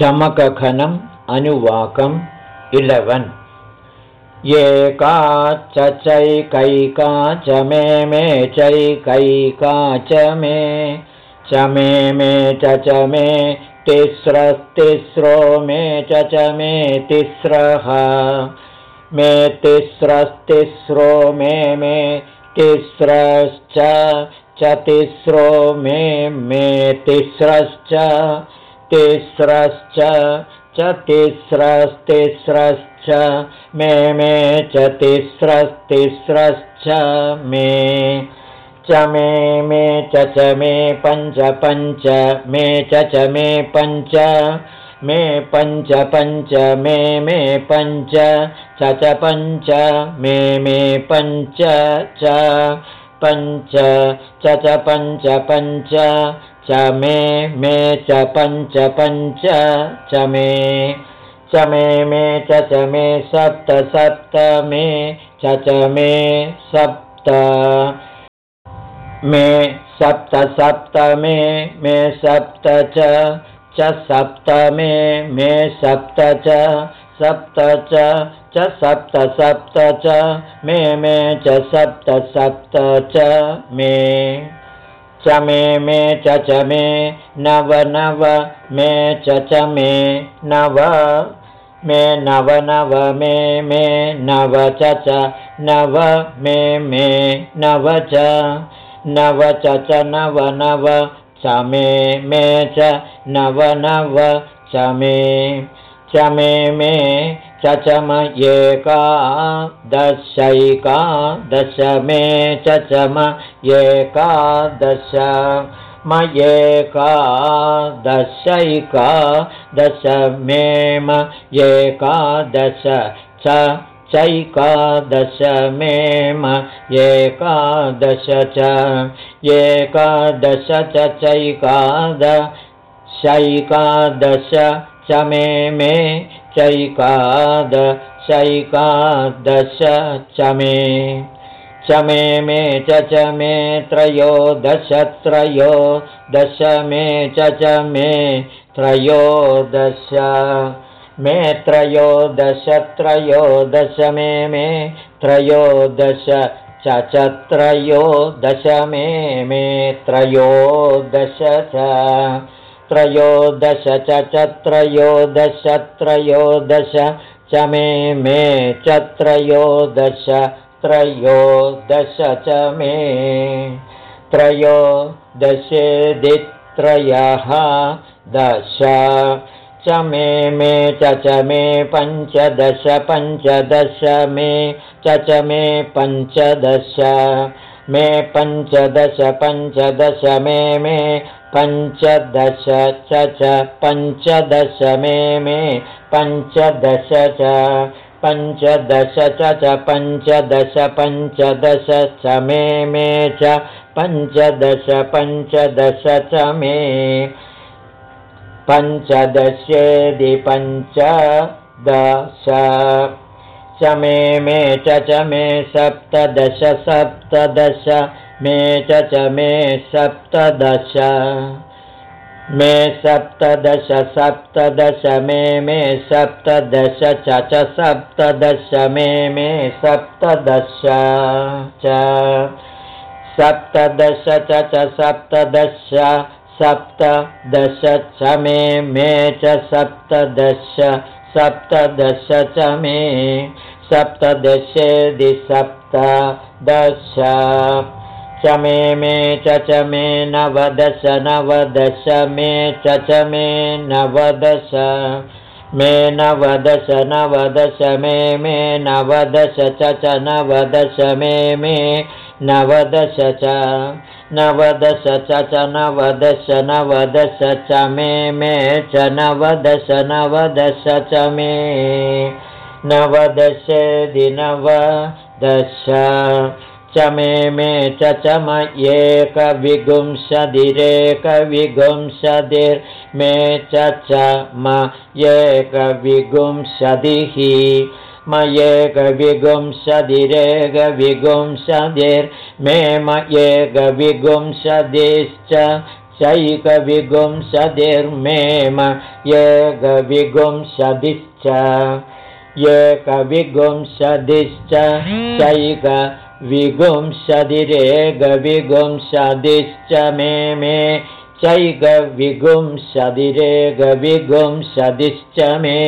चमकखनम् अनुवाकम् eleven. एका च चैकैका च मे मे चैकैका च मे च मे मे च च मे तिस्रस्तिस्रो मे च च मे तिस्रः। मे तिस्रस्तिस्रो मे मे तिस्रश्च चतिस्रो मे मे तिस्रश्च तिस्रश्च चतिस्रस्तिस्रश्च मे मे चतिस्रस्तिस्रश्च मे च मे मे च च मे पञ्च पञ्च मे च च मे पञ्च मे पञ्च पञ्च मे मे पञ्च च पञ्च मे मे पञ्च च पञ्च च च पञ्च पञ्च च मे मे च पञ्च पञ्च च मे च मे मे च च मे सप्त सप्त मे, च च मे सप्त। मे सप्त सप्त मे मे सप्त च च सप्त मे मे सप्त च सप्त च सप्त सप्त च, मे मे च, सप्त सप्त च, मे। च मे मे च च मे नव नव मे च च मे नव मे नव नव मे मे नव च च नव मे मे नव च नव च च नव नव च मे मे च नव नव च मे च मे मे च च म एका दशैका दश मे च च म एका दश म एका दशैका दश मे म एका दश च चैकादश मे म एकादश च एकादश च चैकाद शैकादश च मे मे चैकाद शैकादश च मे च मे च च मे त्रयोदश त्रयो दश मे च च मे त्रयोदश। मे त्रयोदश त्रयोदश मे मे त्रयोदश च च त्रयोदश मे मे त्रयोदश च त्रयोदश च च त्रयोदश च मे मे च त्रयोदश च मे। त्रयोदशेदित्रयः दश च मे मे च च मे पञ्चदश पञ्चदश मे च च मे पञ्चदश। मे पञ्चदश पञ्चदश मे मे पञ्चदश च च पञ्चदश मे मे पञ्चदश च पञ्चदश च च पञ्चदश पञ्चदश च मे मे च पञ्चदश पञ्चदश च मे पञ्चदशेदि पञ्चदश च मे मे च च मे सप्तदश सप्तदश मे च च मे सप्तदश। मे सप्तदश सप्तदश मे मे सप्तदश च च सप्तदश मे मे सप्तदश च। सप्तदश च च सप्तदश सप्तदश च मे मे च सप्तदश सप्तदश च मे सप्तदशेदि सप्तदश च मे च च मे नवदश नवदश मे च च मे नवदश मे नवदश नवदश मे मे नवदश च च नवदश मे मे नवदश च नवदश च च नवदश नवदश च मे मे च नवदश नवदश च मे नवदश च मे मे च च म च च म एकविगुंशतिः म एकविगुंशतिरेकविगुंशतिर्मे म एकविगुंशतिश्च चैकविगुंसतिर्मेम एकविगुंसदिश्च एकविगुंसदिश्च चैकविगुंसदिरेकविगुंसदिश्च मे मे चैकविगुंसदिरेकविगुंसदिश्च मे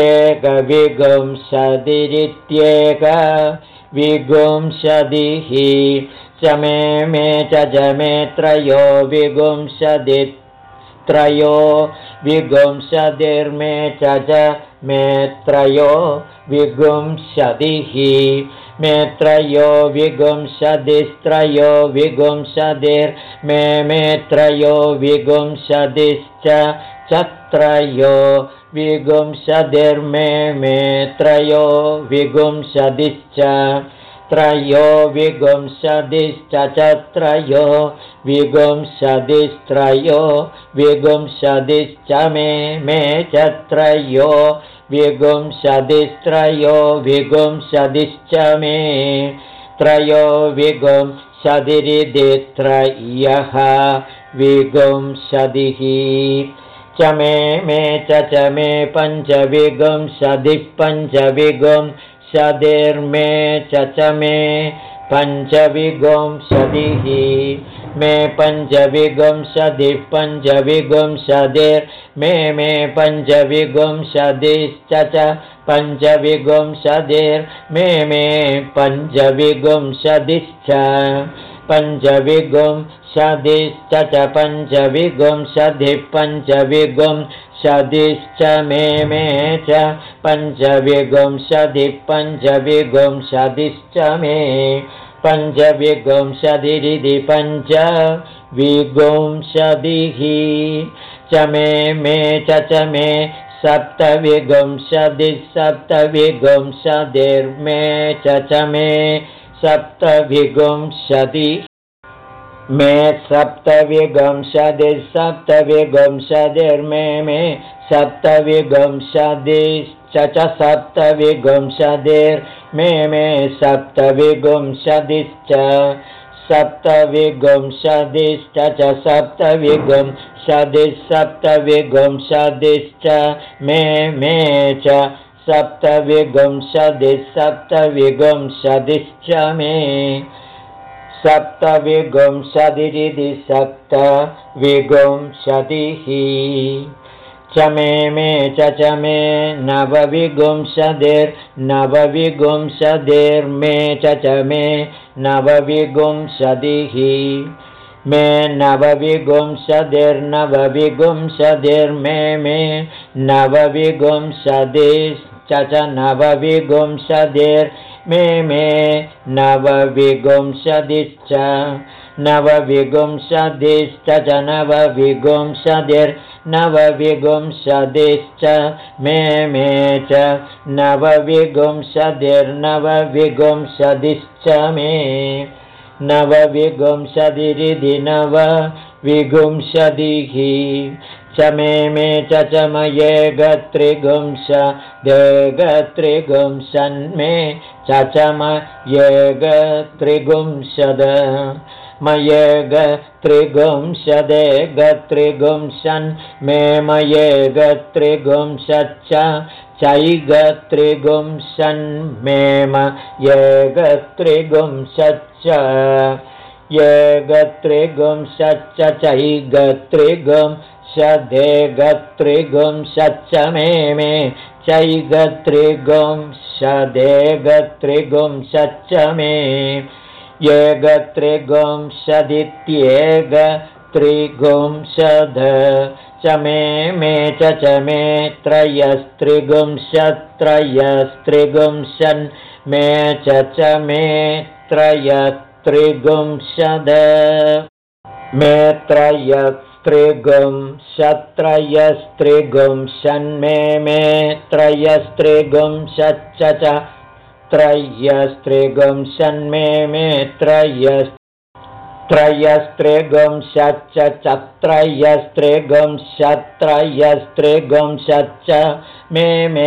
एकविगुंसदिरित्येक विगुंसदिः च मे मे च जमे त्रयो विगुंसदित्रयो विगुंसदिर्मे च च मे त्रयो विगुंसदिः मेत्रयो विगुंसदिस्त्रयो विगुंसदिर्मे मेत्रयो विगुंसदिश्च चत्रयो विगुंसदिर्मे मेत्रयो विगुंसदिश्च त्रयो विगुंसदिश्च चत्रयो विगुंसदिस्त्रयो विगुंसदिश्च मे मे चत्रयो विगुंसदिस्त्रयो विगुंसदिश्च मे त्रयो विगुंसदिरिदित्रयः विगुंसदिः। च मे मे च च मे पञ्चविगुंसदिः पञ्चविगुंसदिर्मे च च मे पञ्चविगुंसदिः। मे पञ्चविगुंसदिः पञ्चविगुंसदिर्मे मे पञ्चविगुंसदिश्च च पञ्चविगुंसदिर्मे मे पञ्चविगुंसदिश्च पञ्चविगुंसदिश्च च पञ्चविगुंसदिः पञ्चविगुंसदिश्च मे मे च पञ्चविगुंसदिः पञ्चविगुंसदिश्च मे पञ्चविगुंसदिरिति पञ्च विगुंसदिः च मे मे च च मे सप्तविगुंसदिः सप्तविगुंसदिर्मे च च मे सप्तविगुंसदि मे सप्तविगुंसदिः सप्तविगुंसदिर्मे मे सप्तविगुंसदिश्च च सप्तविगुंसदिर्मे मे सप्तविगुंसदिश्च सप्तविगुंसदिश्च च सप्तविगुंसदिः सप्तविगुंसदिश्च मे मे च सप्तविगुंसदिः सप्तविगुंसदिश्च मे सप्तविगुंसदिरिति सप्तविगुंसदिः च मे मे च च मे नवविगुंसदिर्नवविगुंसदिर्मे च च मे नवविगुंसदिः। मे नवविगुंसदिर्नवविगुंसदिर्मे मे नवविगुंसदिश्च च नवविगुंसदिर्मे मे नवविगुंसदिश्च नवविगुंसदिश्च च नवविगुंसदिर्नवविगुंसदिश्च मे मे च नवविगुंसदिर्नवविगुंसदिश्च मे। नवविगुंसदिरिधि नवविगुंसदिः च मे मे च च मये गत्रिगुंस देगत्रिगुंसन्मे च च मये गत्रिगुंसद मये गत्रिगुंसदे गत्रिगुंसन् मे मये गत्रिगुंसच्च चैगत्रिगुंसन् मे मये गत्रिगुंसच्च ये गत्रिगुंसच्च चैगत्रिगुंसदे गत्रिगुंसच्च मे मे चैगत्रिगुंसदे गत्रिगुंसच्च मे। यगत्रिगुंसदित्येगत्रिगुंसध च मे मे च च मे त्रयस्त्रिगुंसत्रयस्त्रिगुंसन् मे च च मे त्रयस्त्रिगुंसद मे त्रयस्त्रिगुंसत्रयस्त्रिगुंसन् मे त्रयस्त्रिगुंसच्च च त्रयस्त्रिगुंसन्मे मे त्रयस्त्रिगुंसच्च चत्रयस्त्रिगुंसत्रयस्त्रिगुंसच्च मे मे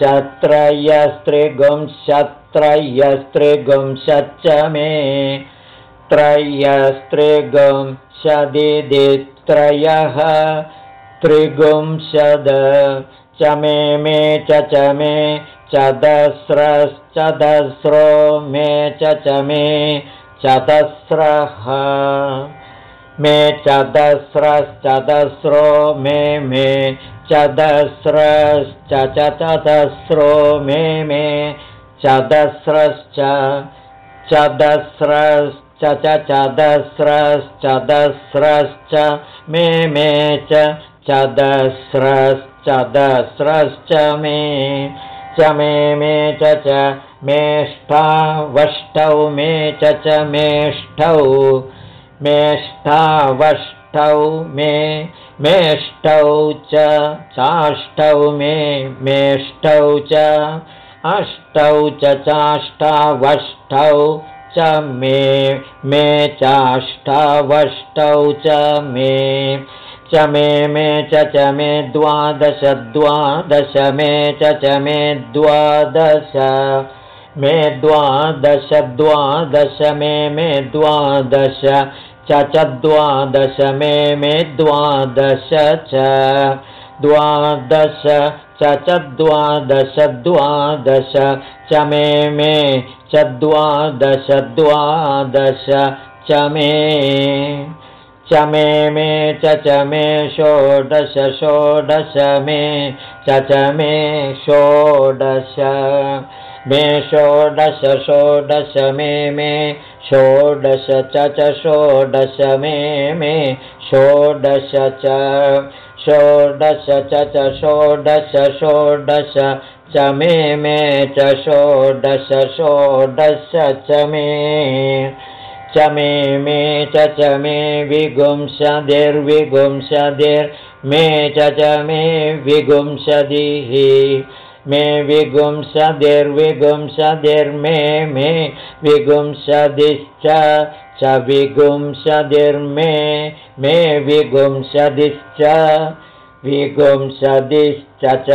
च त्रयस्त्रिगुंसत्रयस्त्रिगुंसच्च मे त्रयस्त्रिगुंशदिदित्रयः। त्रिगुंशद च मे मे च च मे चदस्रश्चदस्रो मे च च मे चतस्रः। मे चतस्रश्चतस्रो मे मे चतस्रश्च चतस्रो मे मे चतस्रश्च चतस्रश्च च चतस्रश्चतस्रश्च मे मे च चतस्रश्चतस्रश्च मे च मे मे च च मेष्ठावष्टौ मे च च मेष्ठौ मेष्ठावष्टौ मे मेष्टौ च चाष्टौ मे मेष्टौ च अष्टौ च चाष्टावष्टौ च मे मे चाष्टावष्टौ च मे। च मे मे च च मे द्वादश द्वादश मे च च मे द्वादश। मे द्वादश द्वादश मे मे द्वादश। च च द्वादश मे मे द्वादश च। द्वादश च मे मे च द्वादश द्वादश च मे च मे मे च च मे षोडश षोडश मे च च मे षोडश मे षोडश षोडश मे मे षोडश च च षोडश मे मे षोडश च षोडश च च षोडश षोडश च मे मे च षोडश षोडश च मे च मे मे च च मे विगुंसदिर्विगुंसदिर्मे च च मे विगुंसदिः मे विगुंसदिर्विगुंसदिर्मे मे विगुंसदिश्च च विगुंसदिर्मे मे विगुंसदिश्च विगुंसदिश्च च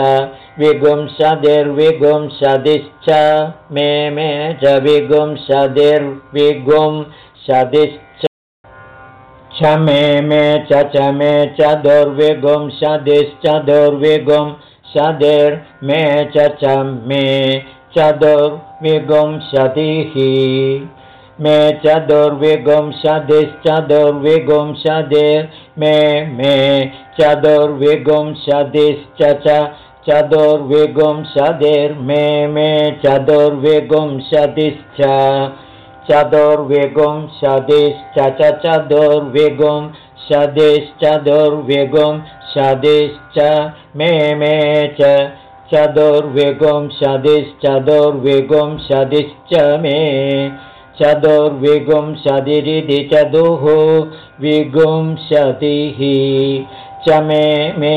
विगुंसदिर्विगुंसदिश्च मे मे च विगुंसदिर्विगुं सदिश्च मे मे च च मे च दुर्विगुंसदिश्च दुर्विगुं सदिर्मे च च मे च दुर्विगुंसदिः मे च दुर्विगुंसदिश्च दुर्विगुंसदिर्मे मे च दुर्विगुंसदिश्च च चतुर्विगुंसदिर्मे मे चतुर्विगुंसदिश्च चतुर्विगुंसदिश्च च चतुर्विगुंसदिश्चतुर्विगुंसदिश्च मे मे च चतुर्विगुंसदिश्चतुर्विगुंसदिश्च मे चतुर्विगुंसदिरिति चतुः विगुंसतिः च मे मे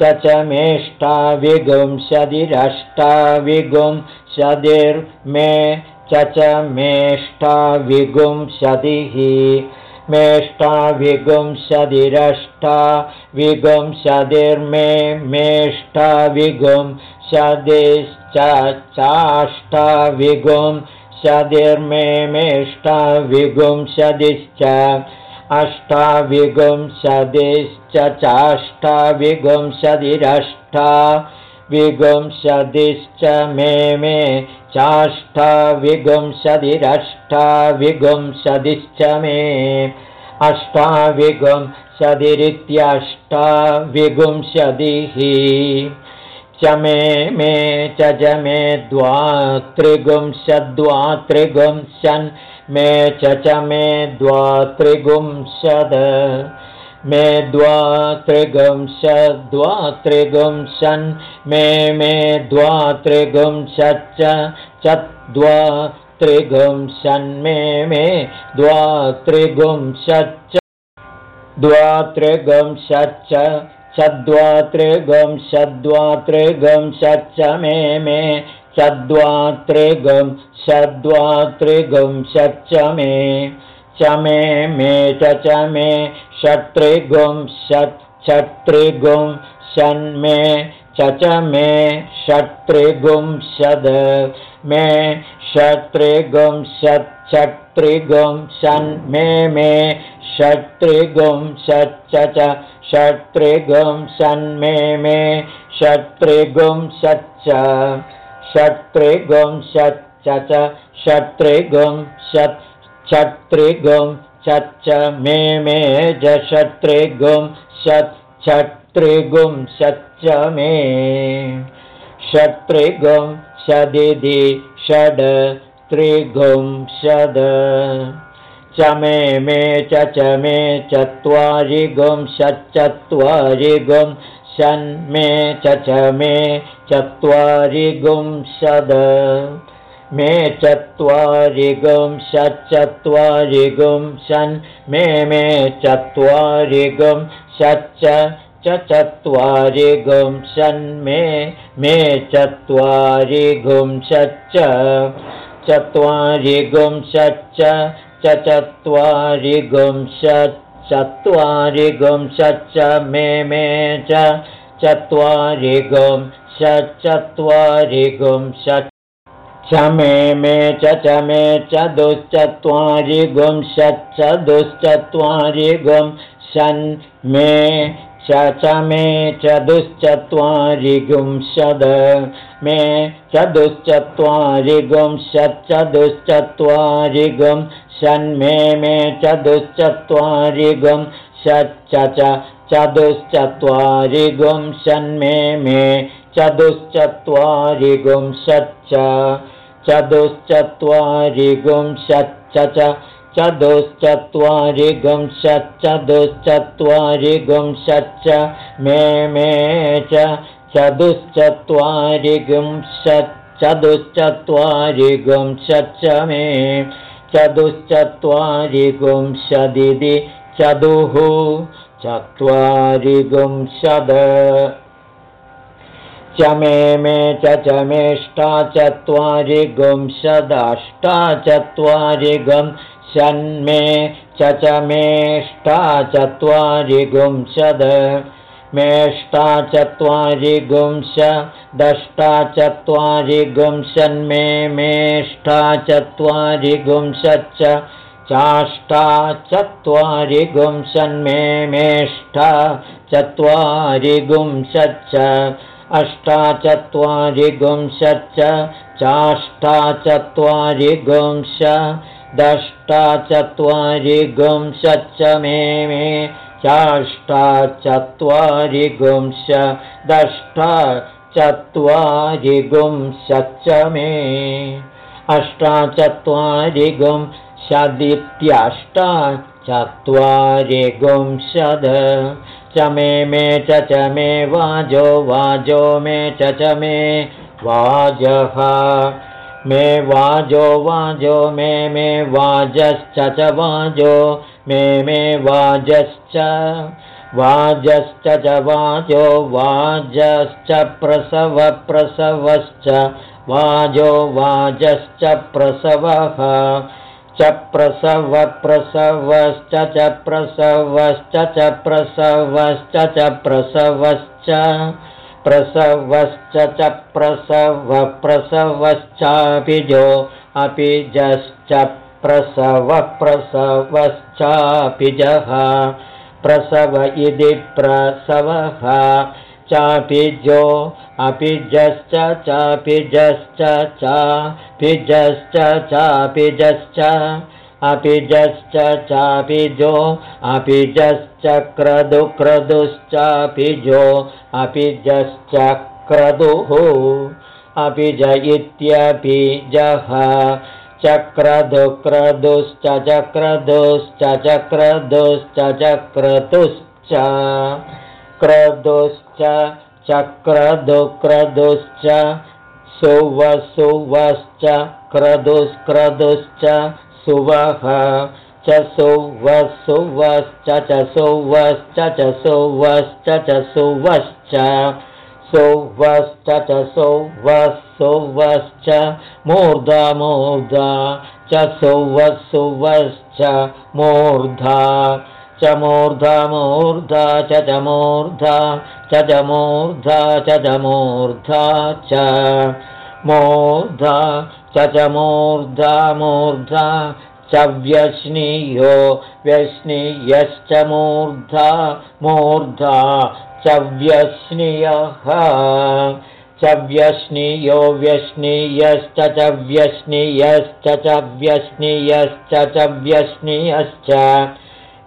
च च मेष्टाविगुंसदिरष्टाविगुंसदिर्मे च च मेष्टाविगुंसदिः मेष्टाविगुंसदिरष्टा विगुंसदिर्मे मेष्टाविगुंसदिश्च चाष्टाविगुंसदिर्मे मेष्टाविगुंसदिश्च अष्टाविगुंसदिश्च चाष्टाविगुंसदिरष्टा विगुंसदिश्च मे मे चाष्टाविगुंसदिरष्टाविगुंसदिश्च मे। अष्टाविगुंसदिरित्यष्टाविगुंसदिः च मे मे च च मे द्वात्रिगुंसद्वात्रिगुंसन् मे च मे द्वात्रिगुंशद मे द्वात्रिगुंशद्वात्रिगुंशन् मे मे द्वात्रिगुंशच्च चद्वात्रिगुंशन् मे मे द्वात्रिगुंशच्च द्वात्रिगुंशच्च चद्वात्रिगुंशद्वात्रिगुंशच्च मे मे चद्वात्रिगं षद्वात्रिगुंशच्च मे च मे मे च च मे षट्त्रिगुंषत्त्रिगुं षन्मे च च मे षट्त्रिगुंशद मे षत्रिगुं षत्रिगुं शन् मे मे षत्रिगुं षच्च च षत्रिगुं शन् मे मे षत्रिगुं षच्च षत्रिगुं षच्च क्षत्रिगुं मे मे षत्रिगुं षत् क्षत्रिगुं षच्च मे। षत्रिगुं षदिति षड् त्रिगुं षद च मे मे च च मे चत्वारि गुं षच्चत्वारि गुं च मे चत्वारि गुं षद मे चत्वारि गुं षच्चत्वारि गुं षन् मे मे चत्वारि गुं षच्च च चत्वारि गुं षन्मे मे चत्वारि गुं षच्च चत्वारि गुं षच्च च चत्वारि गुं गुं षच्च मे मे च चत्वारि गुं षच्चत्वारि गुं षट् मे मे च च मे च दुश्चत्वारि गुं षच्चतुश्चत्वारि गुं षन् मे च च मे चतुश्चत्वारि गुंशद मे चतुश्चत्वारि गुंशच्चतुश्चत्वारि गुं षण्मे मे चतुश्चत्वारि गुं षच्च च चतुश्चत्वारि गुं षण्मे मे चतुश्चत्वारि गुंशच्च चतुश्चत्वारि गुंशच्च च चतुश्चत्वारि गुंशच्चतुश्चत्वारि गुंशच्च मे मे च चतुश्चत्वारि गुंशच्चतुश्चत्वारि गुंशच्च मे चतुश्चत्वारि गुंशदिति चतुः चत्वारि गुंशद च मे मे च च मेष्टा चत्वारि गुंशदाष्टा चत्वारि गुं षण्मे च च मेष्टा चत्वारि गुंशद। मेष्टा चत्वारि गुंश दष्टा चत्वारि गुंशन्मे मेष्टा चत्वारि गुंशच्च चाष्टा चत्वारि गुंशन्मे मेष्टा चत्वारि गुंशच्च अष्टा चत्वारि गुंशच्च चाष्टा चत्वारि गुंश दष्टा चत्वारि गुंशच्च मे मे चाष्टा चत्वारि गुंश दष्टा चत्वारि गुंशच्च मे अष्टा चत्वारि गुंशदित्यष्टा चत्वारि गुंशद च मे मे च च मे वाजो वाजो मे च च मे वाजः मे वाजो वाजो मे मे वाजश्च च वाजो मे मे वाजश्च वाजश्च च वाजो वाजश्च प्रसव प्रसवश्च वाजो वाजश्च प्रसवः च प्रसव प्रसवश्च च प्रसवश्च च प्रसवश्च च प्रसवश्च प्रसवश्च च प्रसव अपि जश्च प्रसव प्रसवश्चापिजः प्रसव इति प्रसवः चापिजो अपि जश्च चापिजश्च चापिजश्च चापिजश्च अपि जश्च चापिजो अपि जश्च क्रदु क्रदुश्चापिजो अपि जश्च क्रदुः अपि ज इत्यपि जः चक्रदुक्रदुश्च चक्रदुश्च चक्रदुश्च चक्रतुश्च क्रदुश्च चक्रदुक्रदुश्च सुवसुवश्च क्रदुष्क्रदुश्च सुवः च सुवसुवश्च च सुवश्च च सुवश्च च सुवश्च सुवश्च च सुवसुवश्च मूर्धा मूर्धा च सुवसुवश्च मूर्धा च मूर्धा मूर्धा च च मूर्धा च च मूर्धा च च मूर्धा च मूर्धा च च मूर्धा च व्यश्नीयो व्यश्नीयश्च मूर्धा मूर्धा च व्यश्नियः च व्यश्नीयो व्यश्नीयश्च च व्यश्नीयश्च च व्यश्नीयश्च च व्यश्नीयश्च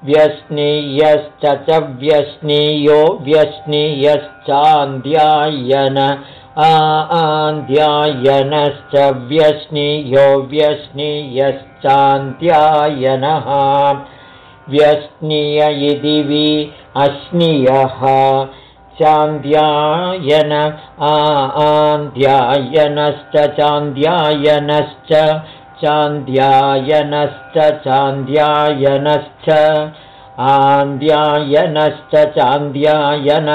व्यश्नीयश्च च व्यश्नीयो व्यश्नीयश्चान्द्यायन आन्द्यायनश्च व्यश्नीयो व्यश्नीयश्चान्त्यायनः व्यश्नीय इति वि अश्नीयः चान्द्यायन आन्द्यायनश्च चान्द्यायनश्च चान्द्यायनश्च चान्द्यायनश्च आन्द्यायनश्च चान्द्यायन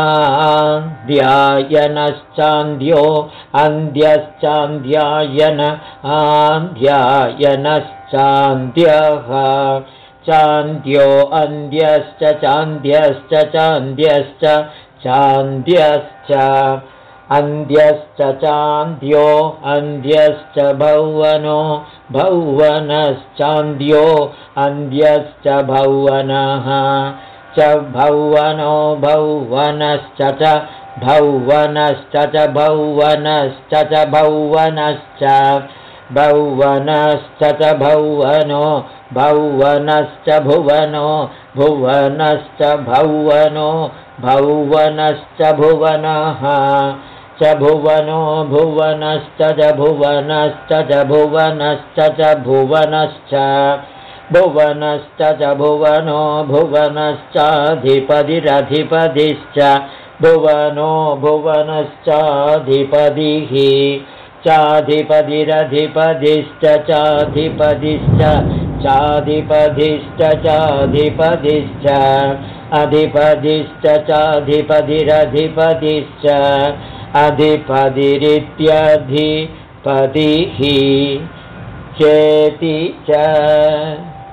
आन्द्यायनश्चान्द्यो अन्ध्यश्चान्द्यायन आन्द्यायनश्चान्द्यः। चान्द्यो अन्ध्यश्च चान्द्यश्च चान्द्यश्च चान्द्यश्च। अन्ध्यश्च चान्द्यो अन्ध्यश्च भौवनो भौवनश्चान्द्यो अन्ध्यश्च भौवनः च भौवनो भौवनश्च च भौवनश्च च भौवनश्च च भौवनश्च भौवनश्च च भौवनो भौवनश्च भुवनो भुवनश्च भौवनो भौवनश्च भुवनः च भुवनो भुवनश्च च भुवनश्च च भुवनश्च च भुवनश्च भुवनश्च च भुवनो भुवनश्चाधिपतिरधिपतिश्च भुवनो भुवनश्चाधिपतिः चाधिपतिरधिपतिश्च चाधिपतिश्च चाधिपतिश्च चाधिपतिश्च अधिपतिश्च चाधिपतिरधिपतिश्च अधिपतिरित्यधिपतिः चेति च